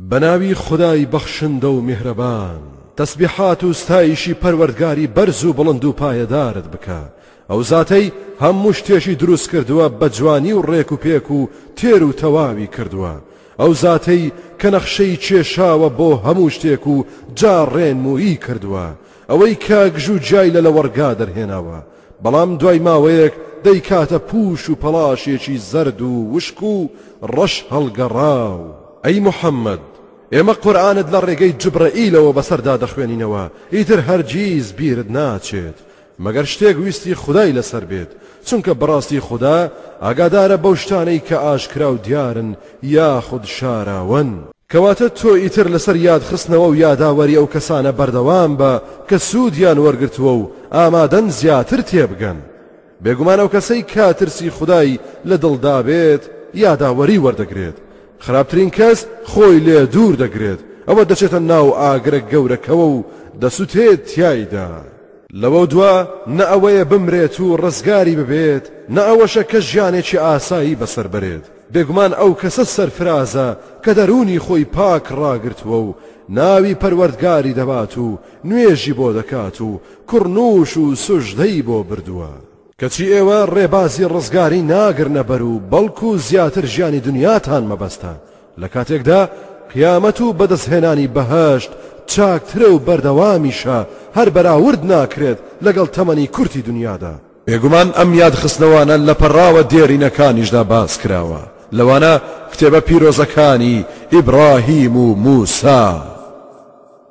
بەناوی خودای بەخشندە و میهرەبان. تەسبیحات و ستایشی پەروەردگاری بەرز و بڵند و پایەدارت بکە، ئەو زاتەی هەموو شتێکی دروست کردووە بە جوانی و ڕێک و پێک و تێر و تەواوی کردووە، ئەو زاتەی کە نەخشەی کێشاوە بۆ هەموو شتێک و جا ڕێنموویی کردووە، ئەوەی کە گژوگیای لە لەوەڕگا دەرهێناوە، بەڵام دوای ماوەیەک دەیکاتە پووش و پەڵاشێکی زەرد و وشک و ڕەش هەڵگەڕاو. ئەی محەممەد! ئێمە قورئانت لە ڕێگەی جبرەئیلەوە بەسەردا دەخوێنینەوە، ئیتر هەرگیز بیرت ناچێت، مەگەر شتێک ویستی خودای لەسەر بێت، چونکە بەڕاستی خودا ئاگادارە بەو شتانەی کە ئاشکرا و دیارن یاخود شاراوەن. کەواتە تۆ ئیتر لەسەر یاد خستنەوە و یاداوەری ئەو کەسانە بەردەوام بە کە سوودیان وەرگرتووە و ئامادەن زیاتر تێبگەن. بێگومان ئەو کەسەی کە ترسی خودای لە دڵدا بێت یاداوەری وەردەگرێت، خراپترین کەس خۆی لێ دوور دەگرێت، ئەوە دەچێتە ناو ئاگرە گەورەکەوە و دەسوتێت تیایدا. لەوە دوا نە ئەوەیە بمرێت و ڕزگاری ببێت، نە ئەوەشە کە ژیانێکی ئاسایی بەسەر بەرێت. بێگومان ئەو کەسە سەرفرازە کە دەروونی خۆی پاک ڕاگرتووە و ناوی پەروەردگاری دەبات و نوێژی بۆ دەکات و کوڕنووش و سوژدەی بۆ بردووە. کەچی ئێوە ڕێبازی ڕزگاری ناگرنە بەر و بەڵکو زیاتر ژیانی دنیاتان مەبەستە، لە کاتێکدا قیامەت و بەدەستهێنانی بەهەشت چاکترە و بەردەوامیشە، هەر بەراورد ناکرێت لەگەڵ تەمەنی کورتی دنیادا. بێگومان ئەم یادخستنەوانە لە پەڕاوە دێرینەکانیشدا باس کراوە، لەوانە کتێبە پیرۆزەکانی ئیبڕاهیم و مووسا.